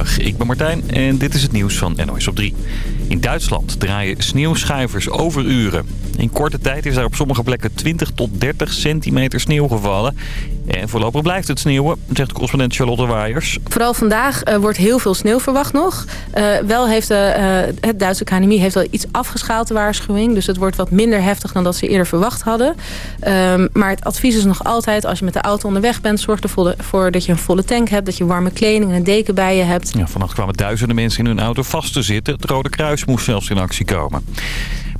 Ik ben Martijn en dit is het nieuws van NOS op 3. In Duitsland draaien sneeuwschuivers over uren. In korte tijd is er op sommige plekken 20 tot 30 centimeter sneeuw gevallen. En voorlopig blijft het sneeuwen, zegt correspondent Charlotte Waaiers. Vooral vandaag uh, wordt heel veel sneeuw verwacht nog. Uh, wel heeft uh, het Duitse KNMI heeft al iets afgeschaald de waarschuwing. Dus het wordt wat minder heftig dan dat ze eerder verwacht hadden. Um, maar het advies is nog altijd, als je met de auto onderweg bent... zorg ervoor dat je een volle tank hebt, dat je warme kleding en een deken bij je hebt. Ja, vannacht kwamen duizenden mensen in hun auto vast te zitten. Het Rode Kruis moest zelfs in actie komen.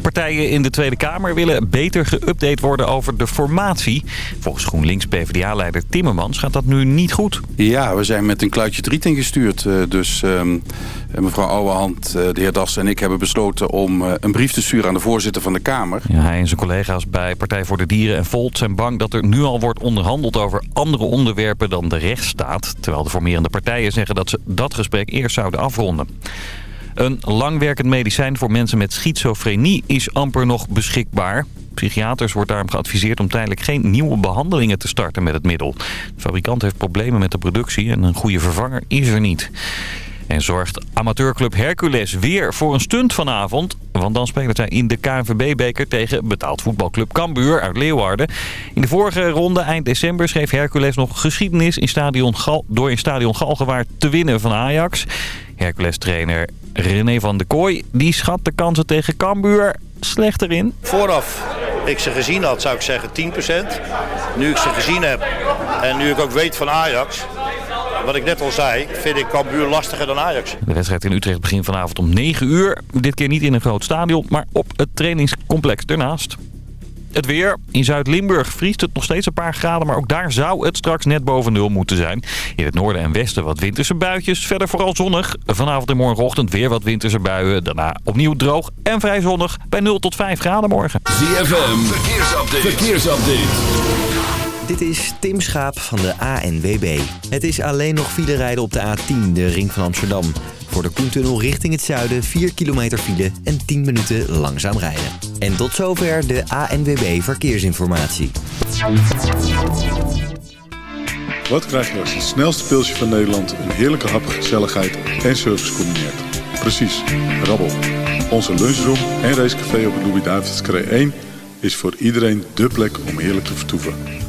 Partijen in de Tweede Kamer willen beter geüpdate worden over de formatie. Volgens GroenLinks PvdA-leider Timmermans gaat dat nu niet goed. Ja, we zijn met een kluitje driet ingestuurd. Dus uh, mevrouw Ouwehand, uh, de heer Das en ik hebben besloten om uh, een brief te sturen aan de voorzitter van de Kamer. Ja, hij en zijn collega's bij Partij voor de Dieren en Volt zijn bang dat er nu al wordt onderhandeld over andere onderwerpen dan de rechtsstaat. Terwijl de formerende partijen zeggen dat ze dat gesprek eerst zouden afronden. Een langwerkend medicijn voor mensen met schizofrenie is amper nog beschikbaar. Psychiaters wordt daarom geadviseerd om tijdelijk geen nieuwe behandelingen te starten met het middel. De fabrikant heeft problemen met de productie en een goede vervanger is er niet. En zorgt amateurclub Hercules weer voor een stunt vanavond. Want dan spelen zij in de KNVB-beker tegen betaald voetbalclub Cambuur uit Leeuwarden. In de vorige ronde eind december schreef Hercules nog geschiedenis in stadion Gal, door in stadion Galgenwaard te winnen van Ajax. Hercules-trainer René van de Kooi die schat de kansen tegen Cambuur slechter in. Vooraf ik ze gezien had, zou ik zeggen 10%. Nu ik ze gezien heb en nu ik ook weet van Ajax... Wat ik net al zei, vind ik Cambuur lastiger dan Ajax. De wedstrijd in Utrecht begint vanavond om 9 uur. Dit keer niet in een groot stadion, maar op het trainingscomplex ernaast. Het weer. In Zuid-Limburg vriest het nog steeds een paar graden. Maar ook daar zou het straks net boven nul moeten zijn. In het noorden en westen wat winterse buitjes. Verder vooral zonnig. Vanavond en morgenochtend weer wat winterse buien. Daarna opnieuw droog en vrij zonnig. Bij 0 tot 5 graden morgen. ZFM. Verkeersupdate. Verkeersupdate. Dit is Tim Schaap van de ANWB. Het is alleen nog file rijden op de A10, de ring van Amsterdam. Voor de Koentunnel richting het zuiden 4 kilometer file en 10 minuten langzaam rijden. En tot zover de ANWB Verkeersinformatie. Wat krijg je als het snelste pilsje van Nederland... een heerlijke hap, gezelligheid en service combineert? Precies, rabbel. Onze lunchroom en racecafé op de Louis-David's 1... is voor iedereen dé plek om heerlijk te vertoeven.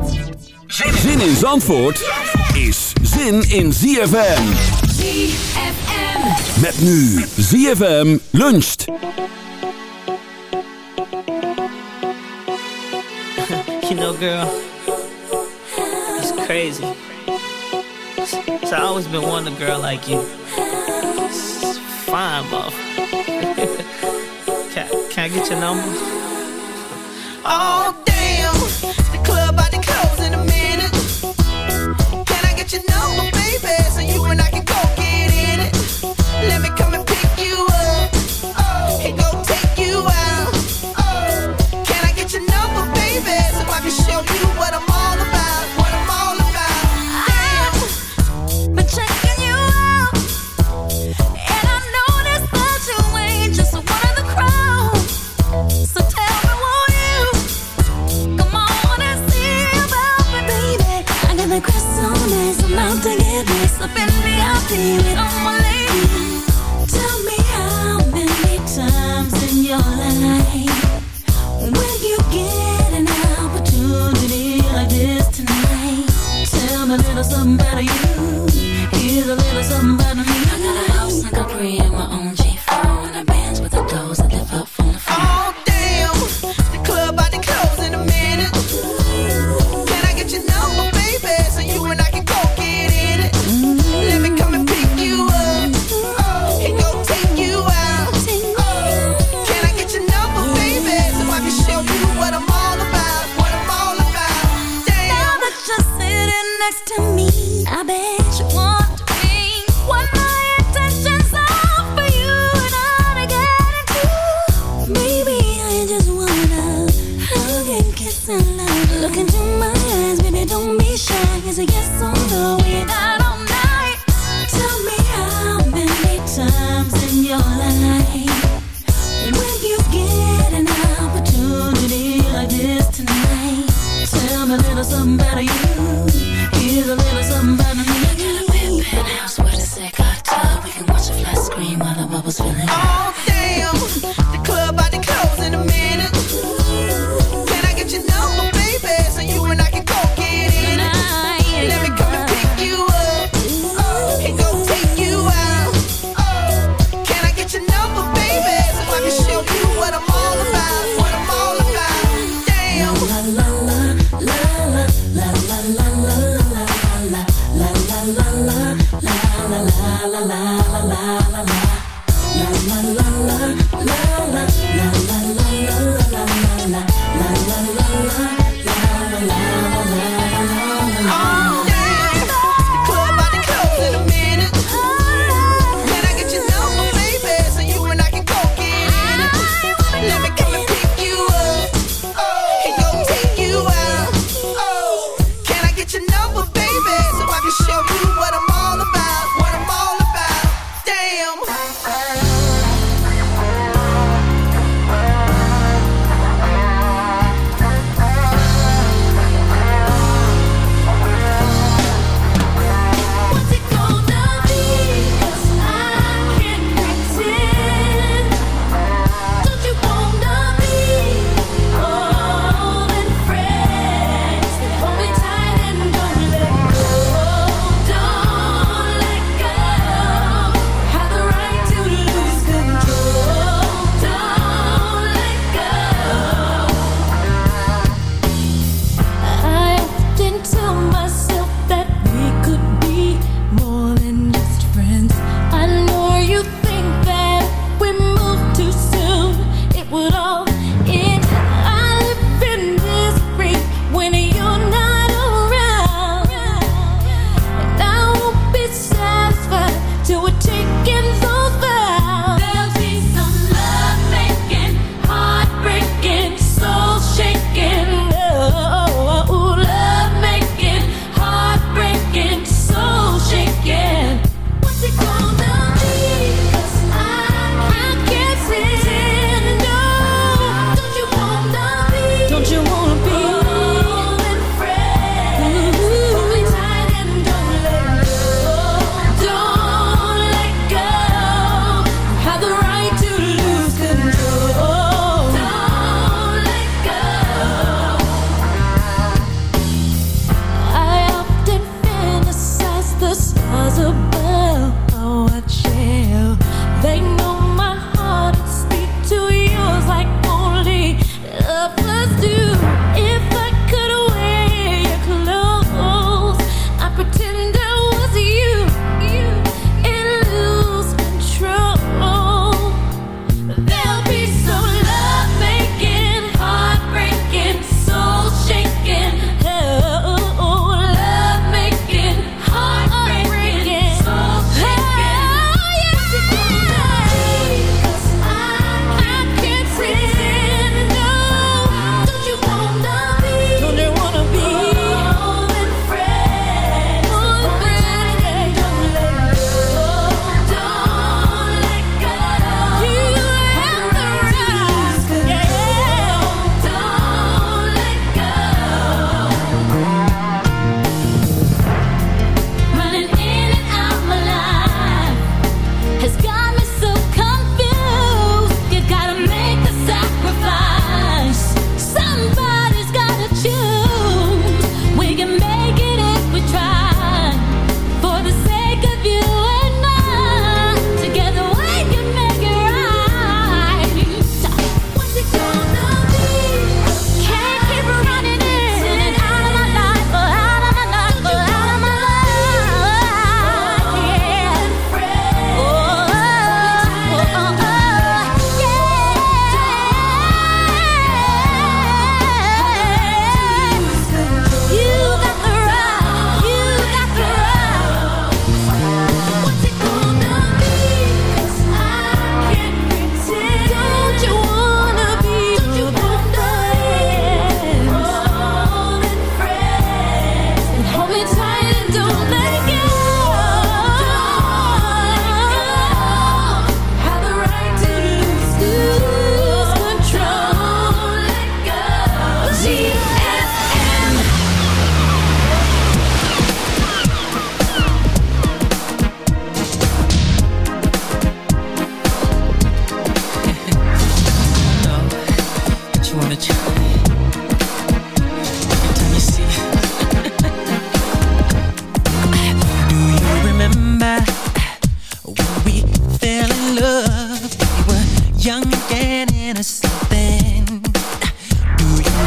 Zin in Zandvoort is zin in ZFM. ZFM. Met nu ZFM luncht. you know girl, it's crazy. So I always been wanting a girl like you. It's fine, buff. can, can I get your number? Oh, damn. The club about to close in a minute.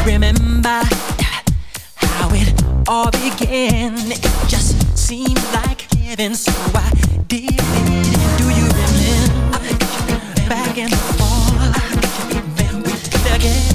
remember how it all began. It just seemed like heaven, so I did it. Do you remember back in the fall? Again.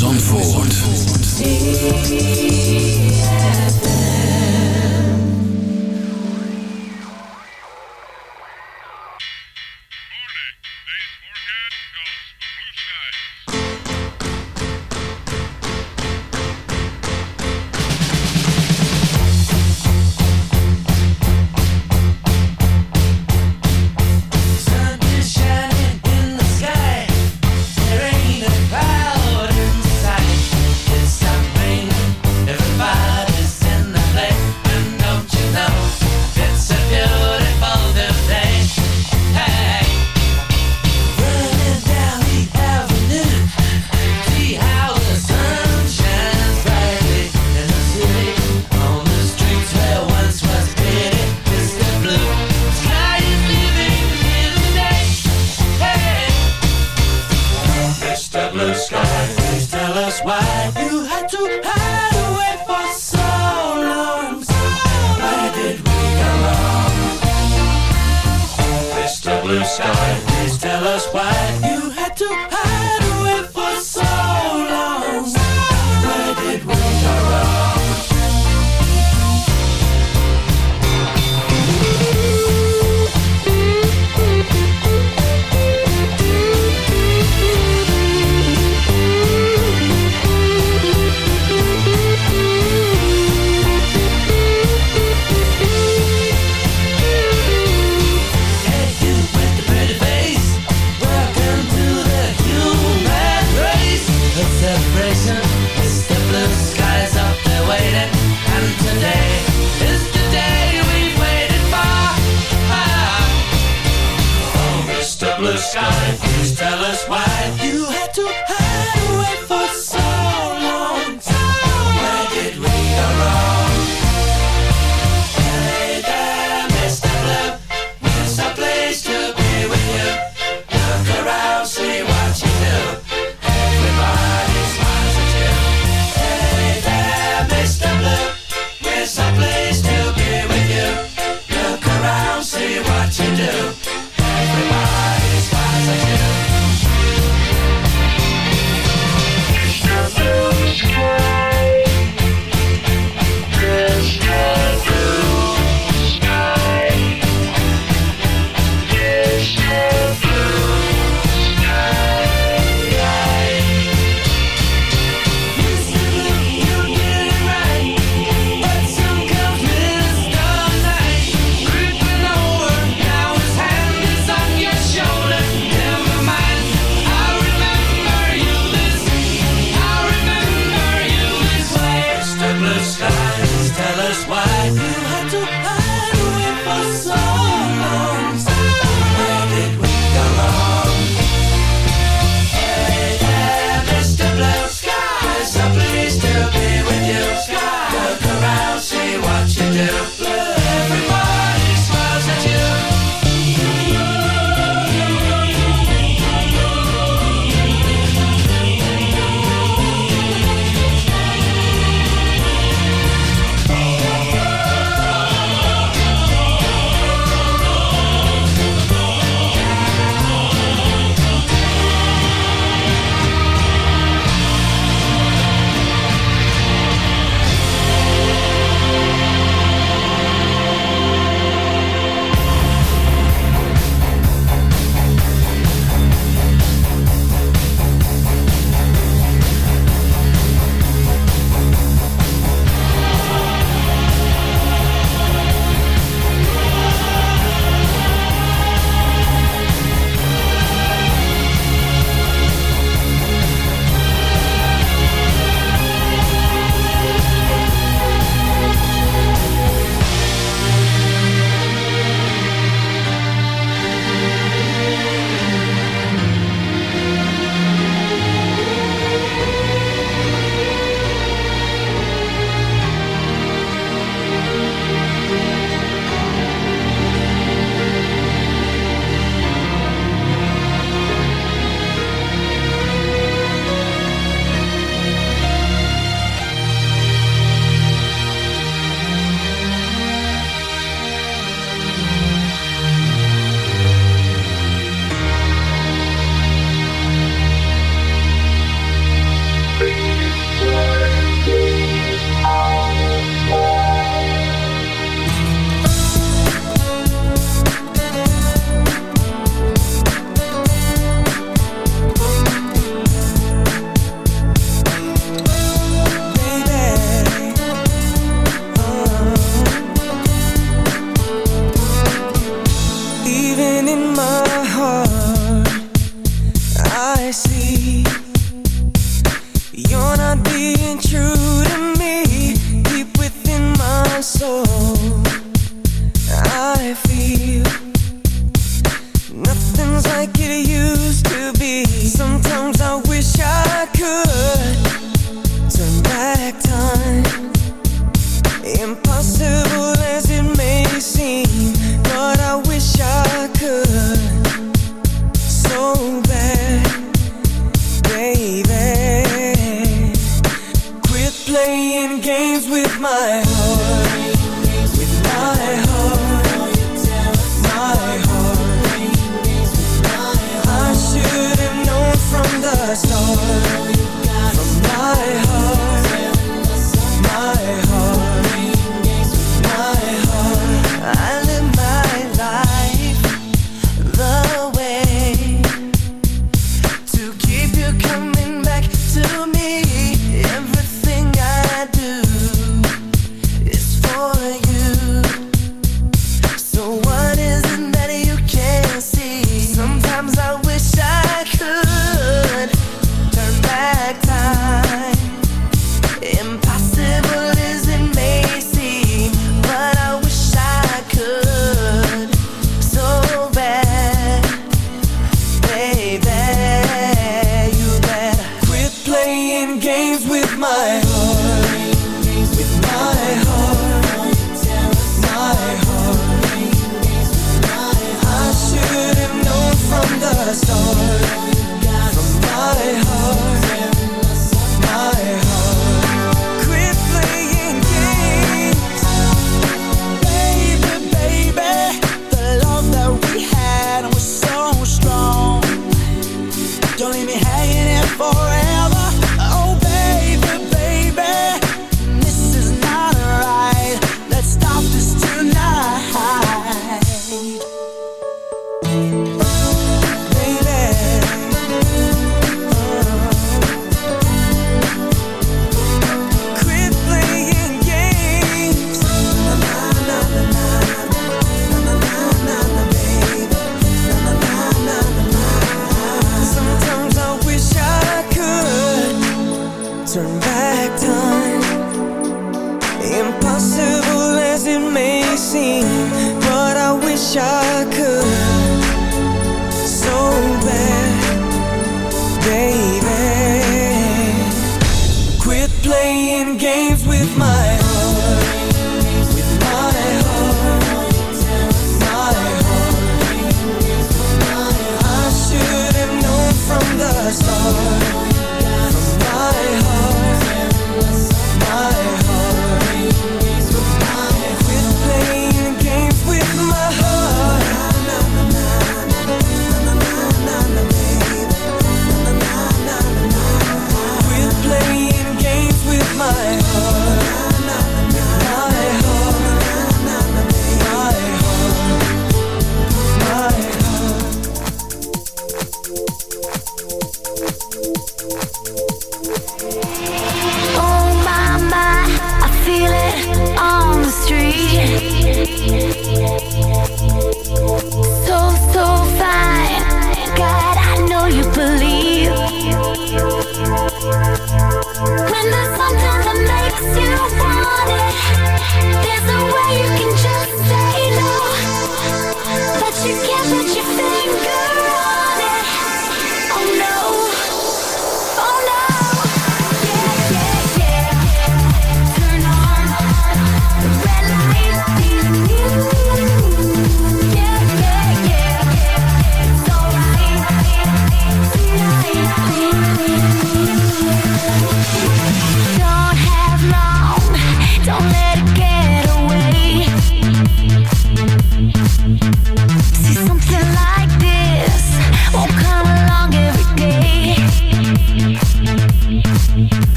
Zandvoort.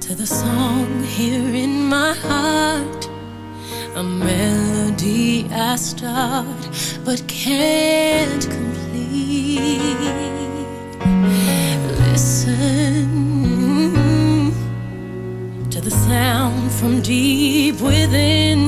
to the song here in my heart, a melody I start but can't complete. Listen to the sound from deep within.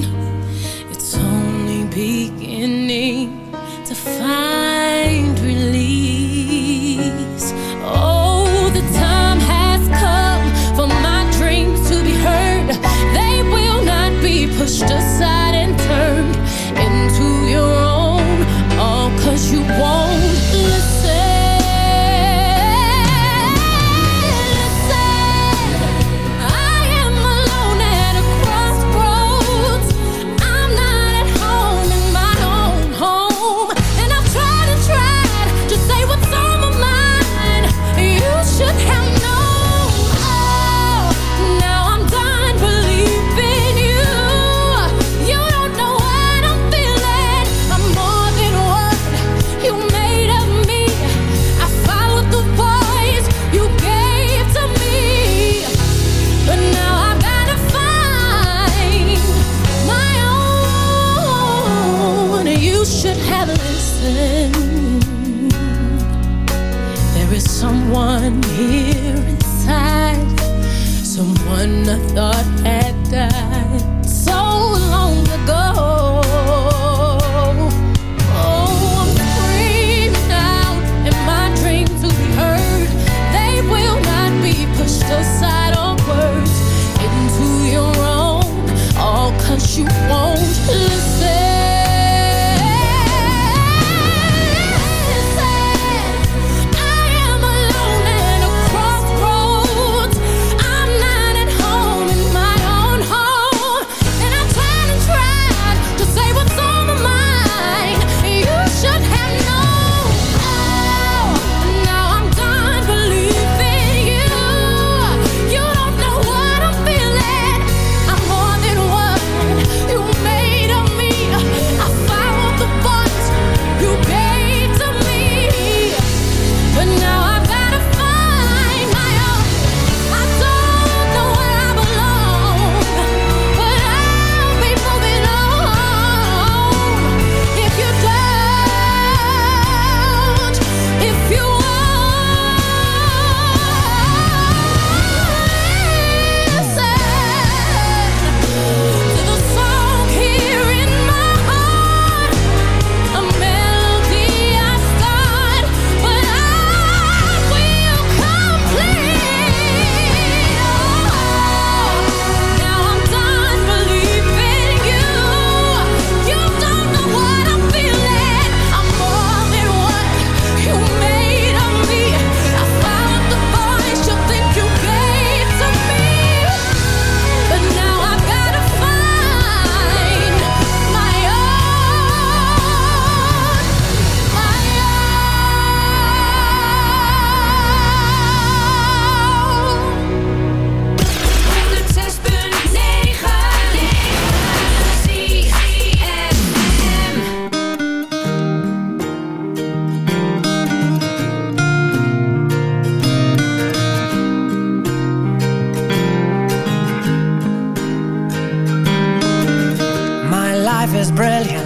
Life is brilliant.